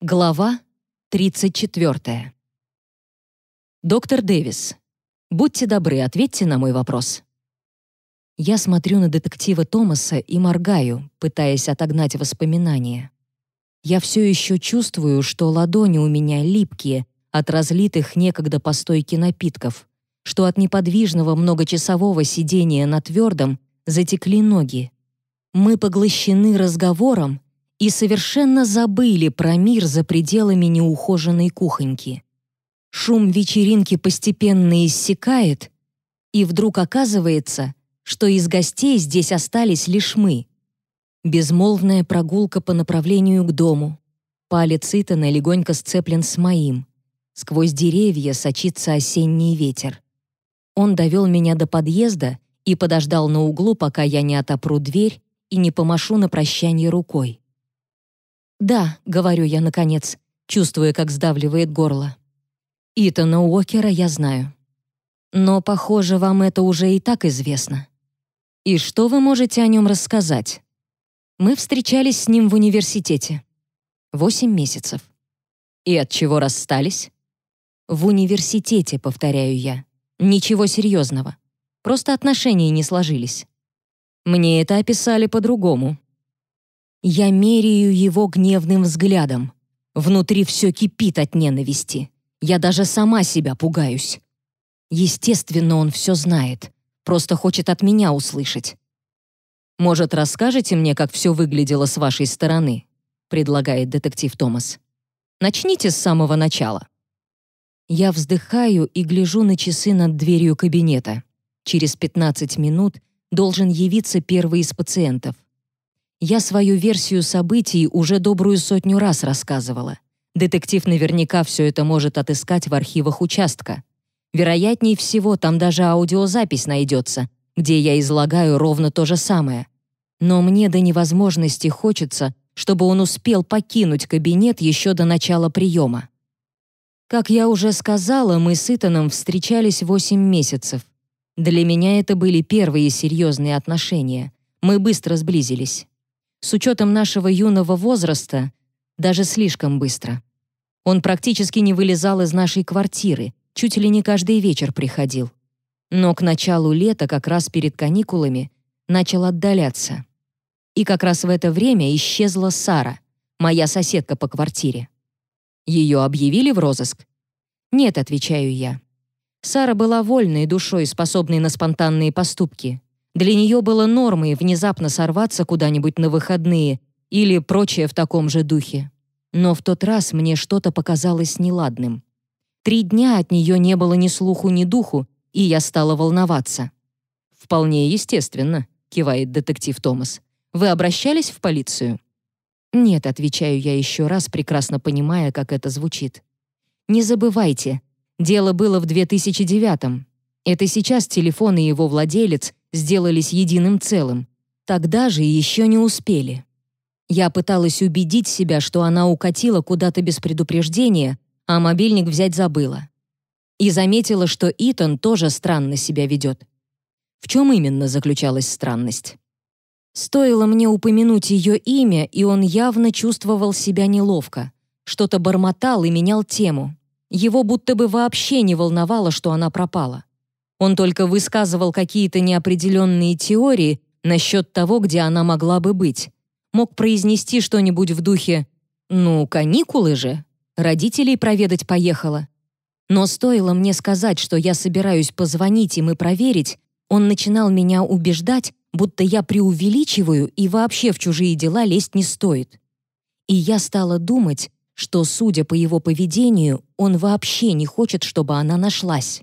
Глава 34. Доктор Дэвис, будьте добры, ответьте на мой вопрос. Я смотрю на детектива Томаса и моргаю, пытаясь отогнать воспоминания. Я все еще чувствую, что ладони у меня липкие от разлитых некогда по стойке напитков, что от неподвижного многочасового сидения на твердом затекли ноги. Мы поглощены разговором, и совершенно забыли про мир за пределами неухоженной кухоньки. Шум вечеринки постепенно иссякает, и вдруг оказывается, что из гостей здесь остались лишь мы. Безмолвная прогулка по направлению к дому. Палец Итана легонько сцеплен с моим. Сквозь деревья сочится осенний ветер. Он довел меня до подъезда и подождал на углу, пока я не отопру дверь и не помашу на прощание рукой. «Да», — говорю я наконец, чувствуя, как сдавливает горло. «Итана Уокера я знаю. Но, похоже, вам это уже и так известно. И что вы можете о нем рассказать? Мы встречались с ним в университете. Восемь месяцев. И от чего расстались? В университете, повторяю я. Ничего серьезного. Просто отношения не сложились. Мне это описали по-другому. Я меряю его гневным взглядом. Внутри все кипит от ненависти. Я даже сама себя пугаюсь. Естественно, он все знает. Просто хочет от меня услышать. «Может, расскажете мне, как все выглядело с вашей стороны?» предлагает детектив Томас. «Начните с самого начала». Я вздыхаю и гляжу на часы над дверью кабинета. Через 15 минут должен явиться первый из пациентов. Я свою версию событий уже добрую сотню раз рассказывала. Детектив наверняка все это может отыскать в архивах участка. Вероятнее всего, там даже аудиозапись найдется, где я излагаю ровно то же самое. Но мне до невозможности хочется, чтобы он успел покинуть кабинет еще до начала приема. Как я уже сказала, мы с Итаном встречались 8 месяцев. Для меня это были первые серьезные отношения. Мы быстро сблизились. С учетом нашего юного возраста, даже слишком быстро. Он практически не вылезал из нашей квартиры, чуть ли не каждый вечер приходил. Но к началу лета, как раз перед каникулами, начал отдаляться. И как раз в это время исчезла Сара, моя соседка по квартире. Ее объявили в розыск? Нет, отвечаю я. Сара была вольной душой, способной на спонтанные поступки. Для нее было нормой внезапно сорваться куда-нибудь на выходные или прочее в таком же духе. Но в тот раз мне что-то показалось неладным. Три дня от нее не было ни слуху, ни духу, и я стала волноваться. «Вполне естественно», — кивает детектив Томас. «Вы обращались в полицию?» «Нет», — отвечаю я еще раз, прекрасно понимая, как это звучит. «Не забывайте, дело было в 2009-м. Это сейчас телефон и его владелец сделались единым целым. Тогда же еще не успели. Я пыталась убедить себя, что она укатила куда-то без предупреждения, а мобильник взять забыла. И заметила, что Итан тоже странно себя ведет. В чем именно заключалась странность? Стоило мне упомянуть ее имя, и он явно чувствовал себя неловко. Что-то бормотал и менял тему. Его будто бы вообще не волновало, что она пропала. Он только высказывал какие-то неопределенные теории насчет того, где она могла бы быть. Мог произнести что-нибудь в духе «Ну, каникулы же, родителей проведать поехала». Но стоило мне сказать, что я собираюсь позвонить им и проверить, он начинал меня убеждать, будто я преувеличиваю и вообще в чужие дела лезть не стоит. И я стала думать, что, судя по его поведению, он вообще не хочет, чтобы она нашлась.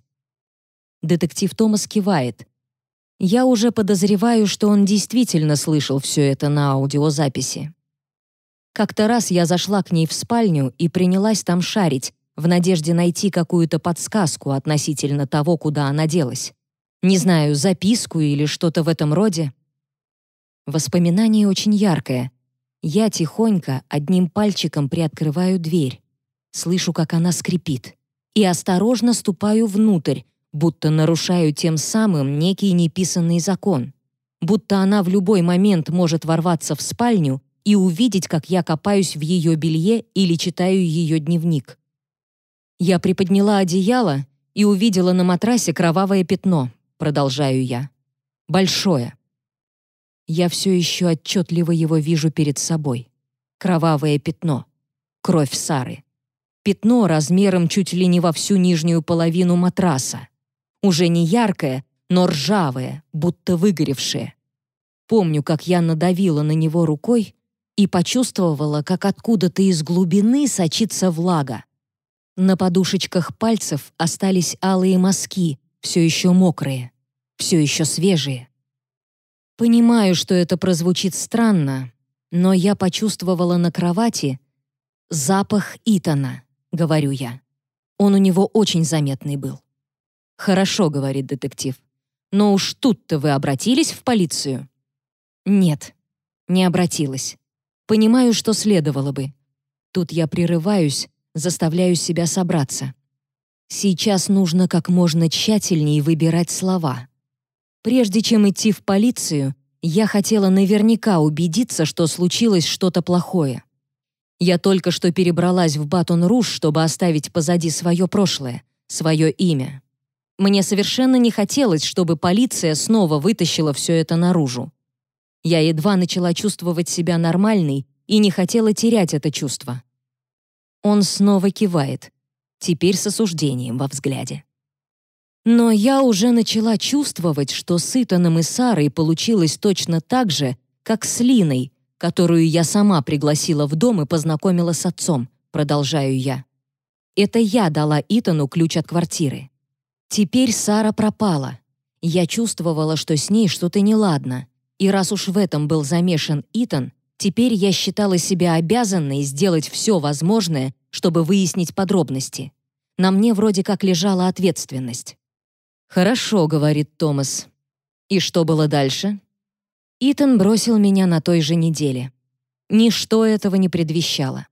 Детектив Томас кивает. Я уже подозреваю, что он действительно слышал все это на аудиозаписи. Как-то раз я зашла к ней в спальню и принялась там шарить, в надежде найти какую-то подсказку относительно того, куда она делась. Не знаю, записку или что-то в этом роде. Воспоминание очень яркое. Я тихонько одним пальчиком приоткрываю дверь. Слышу, как она скрипит. И осторожно ступаю внутрь, будто нарушаю тем самым некий неписанный закон, будто она в любой момент может ворваться в спальню и увидеть, как я копаюсь в ее белье или читаю ее дневник. Я приподняла одеяло и увидела на матрасе кровавое пятно, продолжаю я. Большое. Я все еще отчетливо его вижу перед собой. Кровавое пятно. Кровь Сары. Пятно размером чуть ли не во всю нижнюю половину матраса. Уже не яркое, но ржавое, будто выгоревшее. Помню, как я надавила на него рукой и почувствовала, как откуда-то из глубины сочится влага. На подушечках пальцев остались алые мазки, все еще мокрые, все еще свежие. Понимаю, что это прозвучит странно, но я почувствовала на кровати запах Итана, говорю я. Он у него очень заметный был. «Хорошо», — говорит детектив. «Но уж тут-то вы обратились в полицию?» «Нет, не обратилась. Понимаю, что следовало бы. Тут я прерываюсь, заставляю себя собраться. Сейчас нужно как можно тщательнее выбирать слова. Прежде чем идти в полицию, я хотела наверняка убедиться, что случилось что-то плохое. Я только что перебралась в Батон-Руж, чтобы оставить позади свое прошлое, свое имя. Мне совершенно не хотелось, чтобы полиция снова вытащила все это наружу. Я едва начала чувствовать себя нормальной и не хотела терять это чувство. Он снова кивает, теперь с осуждением во взгляде. Но я уже начала чувствовать, что с Итаном и Сарой получилось точно так же, как с Линой, которую я сама пригласила в дом и познакомила с отцом, продолжаю я. Это я дала Итану ключ от квартиры. Теперь Сара пропала. Я чувствовала, что с ней что-то неладно. И раз уж в этом был замешан Итан, теперь я считала себя обязанной сделать все возможное, чтобы выяснить подробности. На мне вроде как лежала ответственность. «Хорошо», — говорит Томас. «И что было дальше?» Итан бросил меня на той же неделе. Ничто этого не предвещало.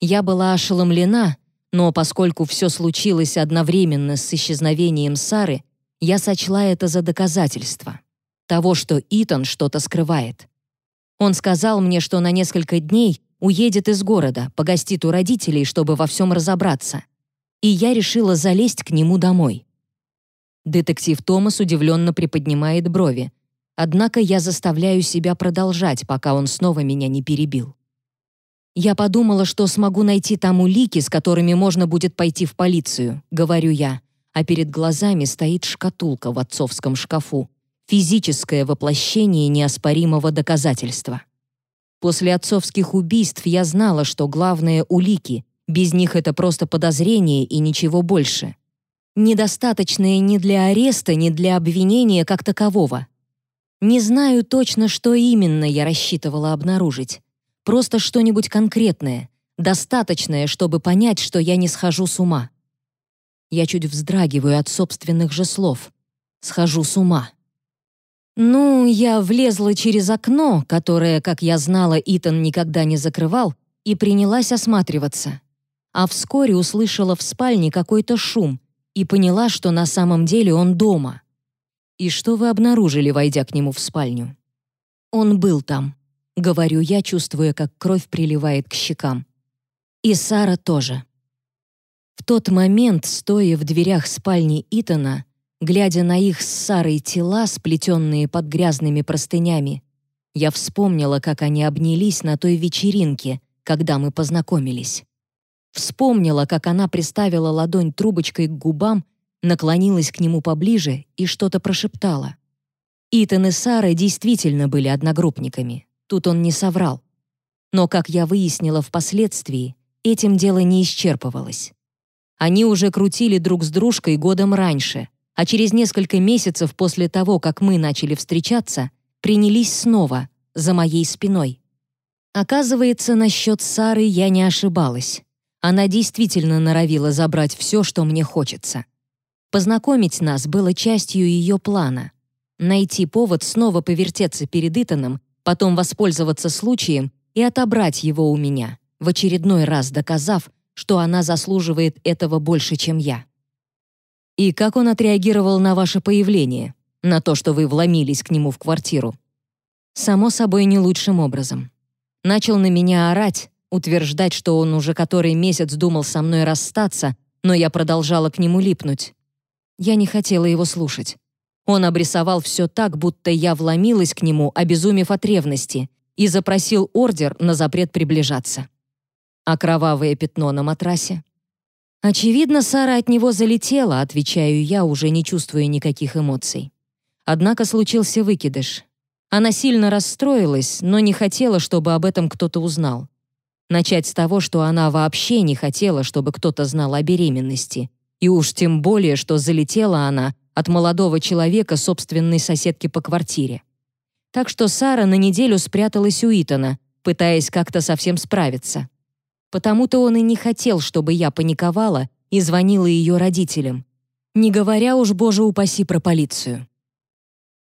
Я была ошеломлена, но поскольку все случилось одновременно с исчезновением Сары, я сочла это за доказательство того, что Итан что-то скрывает. Он сказал мне, что на несколько дней уедет из города, погостит у родителей, чтобы во всем разобраться. И я решила залезть к нему домой. Детектив Томас удивленно приподнимает брови. Однако я заставляю себя продолжать, пока он снова меня не перебил. «Я подумала, что смогу найти там улики, с которыми можно будет пойти в полицию», — говорю я, а перед глазами стоит шкатулка в отцовском шкафу, физическое воплощение неоспоримого доказательства. После отцовских убийств я знала, что главное — улики, без них это просто подозрение и ничего больше недостаточные ни для ареста, ни для обвинения как такового. Не знаю точно, что именно я рассчитывала обнаружить. Просто что-нибудь конкретное, достаточное, чтобы понять, что я не схожу с ума. Я чуть вздрагиваю от собственных же слов. Схожу с ума. Ну, я влезла через окно, которое, как я знала, Итан никогда не закрывал, и принялась осматриваться. А вскоре услышала в спальне какой-то шум, и поняла, что на самом деле он дома. И что вы обнаружили, войдя к нему в спальню? Он был там, говорю я, чувствуя, как кровь приливает к щекам. И Сара тоже. В тот момент, стоя в дверях спальни Итана, глядя на их с Сарой тела, сплетенные под грязными простынями, я вспомнила, как они обнялись на той вечеринке, когда мы познакомились. Вспомнила, как она приставила ладонь трубочкой к губам, наклонилась к нему поближе и что-то прошептала. Итан и Сара действительно были одногруппниками. Тут он не соврал. Но, как я выяснила впоследствии, этим дело не исчерпывалось. Они уже крутили друг с дружкой годом раньше, а через несколько месяцев после того, как мы начали встречаться, принялись снова, за моей спиной. Оказывается, насчет Сары я не ошибалась. Она действительно норовила забрать все, что мне хочется. Познакомить нас было частью ее плана. Найти повод снова повертеться перед Итаном, потом воспользоваться случаем и отобрать его у меня, в очередной раз доказав, что она заслуживает этого больше, чем я. И как он отреагировал на ваше появление, на то, что вы вломились к нему в квартиру? Само собой, не лучшим образом. Начал на меня орать, утверждать, что он уже который месяц думал со мной расстаться, но я продолжала к нему липнуть. Я не хотела его слушать. Он обрисовал все так, будто я вломилась к нему, обезумев от ревности, и запросил ордер на запрет приближаться. А кровавое пятно на матрасе? Очевидно, Сара от него залетела, отвечаю я, уже не чувствуя никаких эмоций. Однако случился выкидыш. Она сильно расстроилась, но не хотела, чтобы об этом кто-то узнал. Начать с того, что она вообще не хотела, чтобы кто-то знал о беременности. И уж тем более, что залетела она от молодого человека собственной соседки по квартире. Так что Сара на неделю спряталась у Итана, пытаясь как-то совсем справиться. Потому-то он и не хотел, чтобы я паниковала и звонила ее родителям. Не говоря уж, боже упаси, про полицию.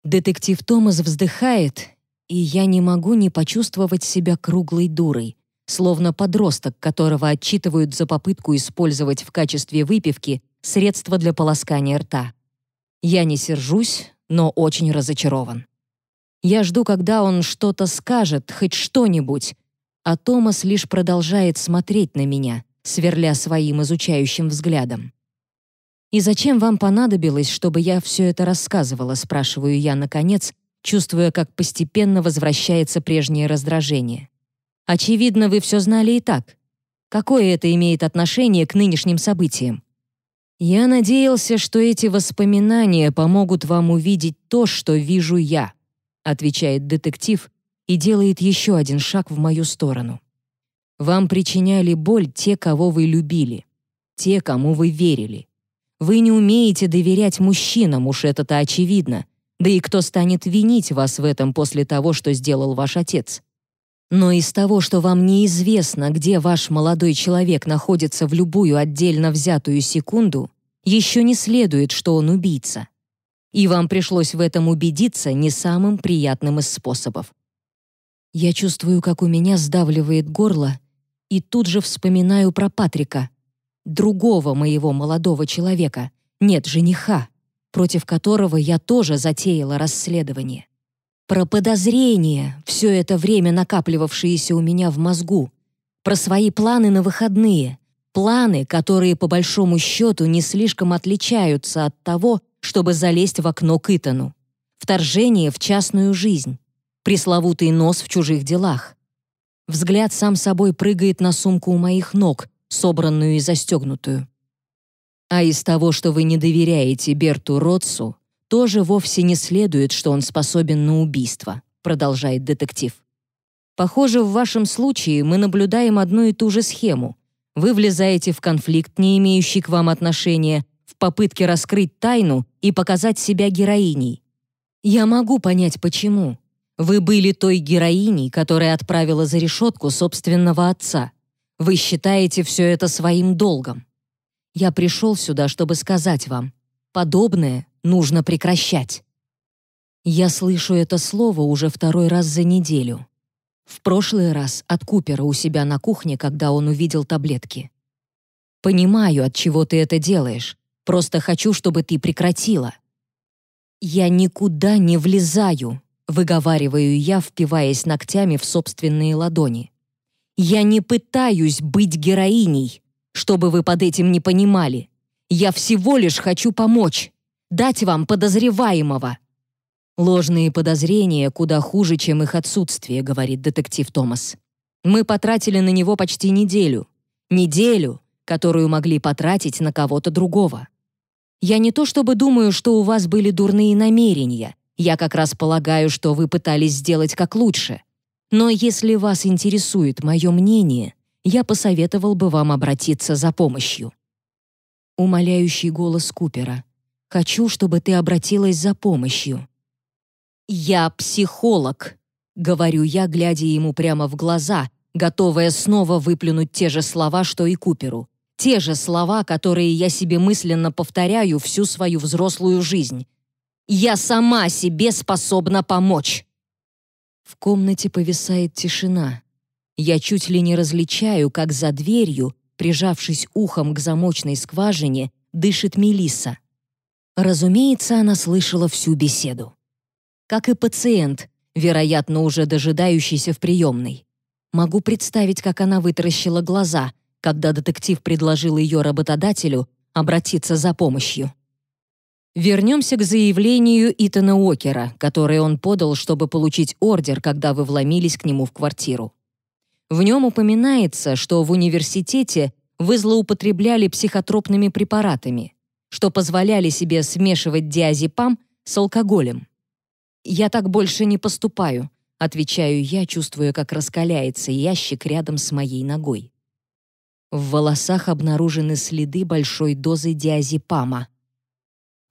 Детектив Томас вздыхает, и я не могу не почувствовать себя круглой дурой, словно подросток, которого отчитывают за попытку использовать в качестве выпивки средства для полоскания рта. Я не сержусь, но очень разочарован. Я жду, когда он что-то скажет, хоть что-нибудь, а Томас лишь продолжает смотреть на меня, сверля своим изучающим взглядом. «И зачем вам понадобилось, чтобы я все это рассказывала?» спрашиваю я, наконец, чувствуя, как постепенно возвращается прежнее раздражение. «Очевидно, вы все знали и так. Какое это имеет отношение к нынешним событиям?» «Я надеялся, что эти воспоминания помогут вам увидеть то, что вижу я», отвечает детектив и делает еще один шаг в мою сторону. «Вам причиняли боль те, кого вы любили, те, кому вы верили. Вы не умеете доверять мужчинам, уж это-то очевидно. Да и кто станет винить вас в этом после того, что сделал ваш отец? Но из того, что вам неизвестно, где ваш молодой человек находится в любую отдельно взятую секунду, еще не следует, что он убийца. И вам пришлось в этом убедиться не самым приятным из способов. Я чувствую, как у меня сдавливает горло, и тут же вспоминаю про Патрика другого моего молодого человека, нет, жениха, против которого я тоже затеяла расследование. Про подозрения, все это время накапливавшиеся у меня в мозгу, про свои планы на выходные, планы, которые по большому счету не слишком отличаются от того, чтобы залезть в окно к Итану. Вторжение в частную жизнь, пресловутый нос в чужих делах. Взгляд сам собой прыгает на сумку у моих ног, собранную и застегнутую. А из того, что вы не доверяете Берту Ротсу, тоже вовсе не следует, что он способен на убийство, продолжает детектив. Похоже, в вашем случае мы наблюдаем одну и ту же схему. Вы влезаете в конфликт, не имеющий к вам отношения, в попытке раскрыть тайну и показать себя героиней. Я могу понять, почему. Вы были той героиней, которая отправила за решетку собственного отца. Вы считаете все это своим долгом. Я пришел сюда, чтобы сказать вам, подобное нужно прекращать. Я слышу это слово уже второй раз за неделю. В прошлый раз от Купера у себя на кухне, когда он увидел таблетки. Понимаю, от чего ты это делаешь. Просто хочу, чтобы ты прекратила. Я никуда не влезаю, выговариваю я, впиваясь ногтями в собственные ладони. Я не пытаюсь быть героиней, чтобы вы под этим не понимали. Я всего лишь хочу помочь, дать вам подозреваемого. Ложные подозрения куда хуже, чем их отсутствие, говорит детектив Томас. Мы потратили на него почти неделю. Неделю, которую могли потратить на кого-то другого. Я не то чтобы думаю, что у вас были дурные намерения. Я как раз полагаю, что вы пытались сделать как лучше. Но если вас интересует мое мнение, я посоветовал бы вам обратиться за помощью. Умоляющий голос Купера. Хочу, чтобы ты обратилась за помощью. Я психолог, говорю я, глядя ему прямо в глаза, готовая снова выплюнуть те же слова, что и Куперу. Те же слова, которые я себе мысленно повторяю всю свою взрослую жизнь. Я сама себе способна помочь. В комнате повисает тишина. Я чуть ли не различаю, как за дверью, прижавшись ухом к замочной скважине, дышит Мелисса. Разумеется, она слышала всю беседу. Как и пациент, вероятно, уже дожидающийся в приемной. Могу представить, как она вытаращила глаза, когда детектив предложил ее работодателю обратиться за помощью. Вернемся к заявлению Итана Уокера, которое он подал, чтобы получить ордер, когда вы вломились к нему в квартиру. В нем упоминается, что в университете вы злоупотребляли психотропными препаратами, что позволяли себе смешивать диазепам с алкоголем. «Я так больше не поступаю», — отвечаю я, чувствуя, как раскаляется ящик рядом с моей ногой. В волосах обнаружены следы большой дозы диазепама.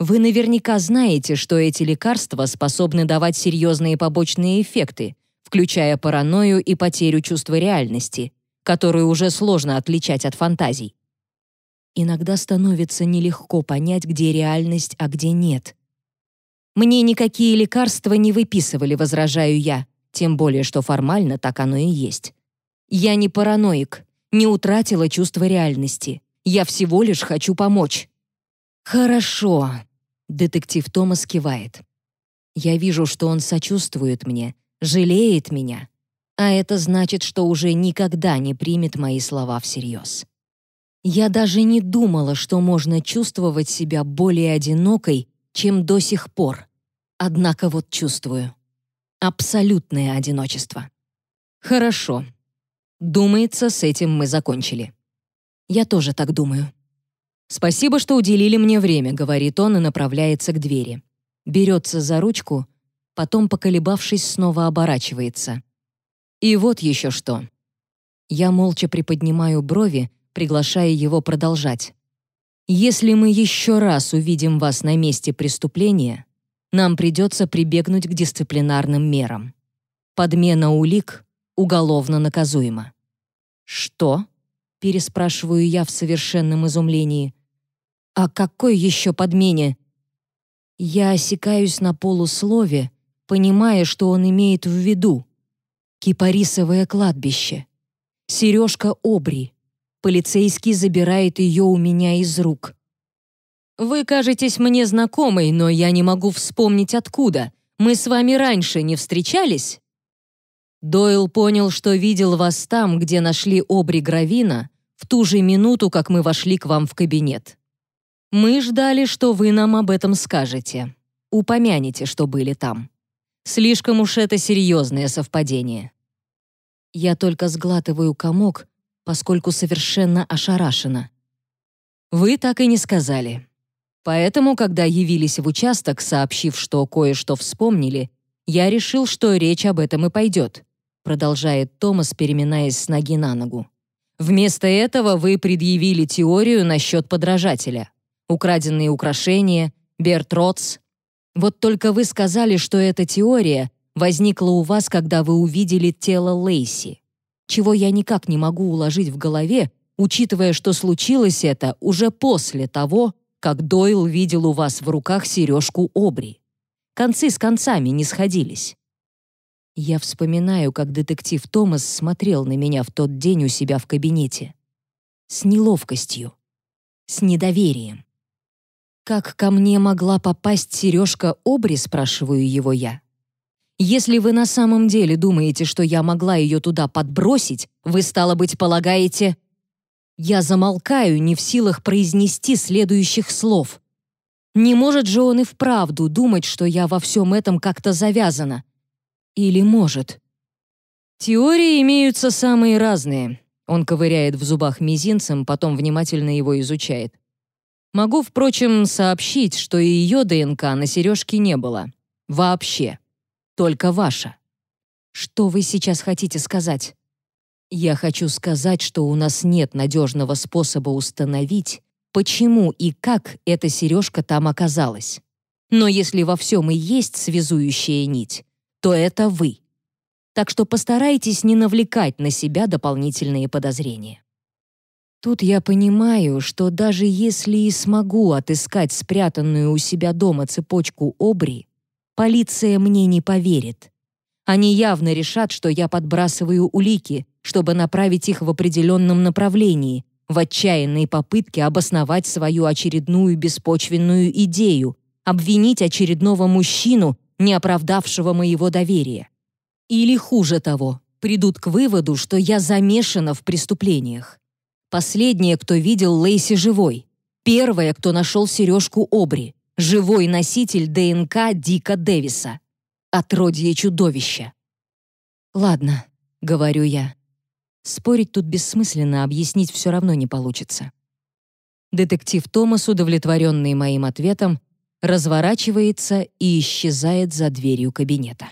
Вы наверняка знаете, что эти лекарства способны давать серьезные побочные эффекты, включая паранойю и потерю чувства реальности, которую уже сложно отличать от фантазий. Иногда становится нелегко понять, где реальность, а где нет. Мне никакие лекарства не выписывали, возражаю я, тем более что формально так оно и есть. Я не параноик, не утратила чувство реальности. Я всего лишь хочу помочь. Хорошо, детектив Томас кивает. Я вижу, что он сочувствует мне, жалеет меня, а это значит, что уже никогда не примет мои слова всерьез. Я даже не думала, что можно чувствовать себя более одинокой, чем до сих пор. Однако вот чувствую. Абсолютное одиночество. Хорошо. Думается, с этим мы закончили. Я тоже так думаю. «Спасибо, что уделили мне время», — говорит он и направляется к двери. Берется за ручку, потом, поколебавшись, снова оборачивается. И вот еще что. Я молча приподнимаю брови, приглашая его продолжать. Если мы еще раз увидим вас на месте преступления, нам придется прибегнуть к дисциплинарным мерам. Подмена улик уголовно наказуема. Что? переспрашиваю я в совершенном изумлении. «О какой еще подмене?» Я осекаюсь на полуслове, понимая, что он имеет в виду. Кипарисовое кладбище. Сережка Обри. Полицейский забирает ее у меня из рук. «Вы кажетесь мне знакомой, но я не могу вспомнить откуда. Мы с вами раньше не встречались?» Дойл понял, что видел вас там, где нашли Обри Гравина, в ту же минуту, как мы вошли к вам в кабинет. Мы ждали, что вы нам об этом скажете. Упомяните, что были там. Слишком уж это серьезное совпадение. Я только сглатываю комок, поскольку совершенно ошарашена. Вы так и не сказали. Поэтому, когда явились в участок, сообщив, что кое-что вспомнили, я решил, что речь об этом и пойдет, продолжает Томас, переминаясь с ноги на ногу. Вместо этого вы предъявили теорию насчет подражателя. Украденные украшения, Бертроц. Вот только вы сказали, что эта теория возникла у вас, когда вы увидели тело Лейси. Чего я никак не могу уложить в голове, учитывая, что случилось это уже после того, как Дойл видел у вас в руках сережку Обри. Концы с концами не сходились. Я вспоминаю, как детектив Томас смотрел на меня в тот день у себя в кабинете. С неловкостью. С недоверием. «Как ко мне могла попасть сережка Обри?» — спрашиваю его я. «Если вы на самом деле думаете, что я могла ее туда подбросить, вы, стало быть, полагаете...» Я замолкаю, не в силах произнести следующих слов. Не может же он и вправду думать, что я во всем этом как-то завязана. Или может? Теории имеются самые разные. Он ковыряет в зубах мизинцем, потом внимательно его изучает. Могу, впрочем, сообщить, что и ее ДНК на сережке не было. Вообще. Только ваша. Что вы сейчас хотите сказать? Я хочу сказать, что у нас нет надежного способа установить, почему и как эта сережка там оказалась. Но если во всем и есть связующая нить, то это вы. Так что постарайтесь не навлекать на себя дополнительные подозрения. Тут я понимаю, что даже если и смогу отыскать спрятанную у себя дома цепочку Обри, полиция мне не поверит. Они явно решат, что я подбрасываю улики, чтобы направить их в определенном направлении, в отчаянной попытке обосновать свою очередную беспочвенную идею, обвинить очередного мужчину, не оправдавшего моего доверия. Или хуже того, придут к выводу, что я замешана в преступлениях. Последняя, кто видел Лейси живой. Первая, кто нашел сережку Обри. Живой носитель ДНК Дика Дэвиса. Отродье чудовища. «Ладно», — говорю я. Спорить тут бессмысленно, объяснить все равно не получится. Детектив Томас, удовлетворенный моим ответом, разворачивается и исчезает за дверью кабинета.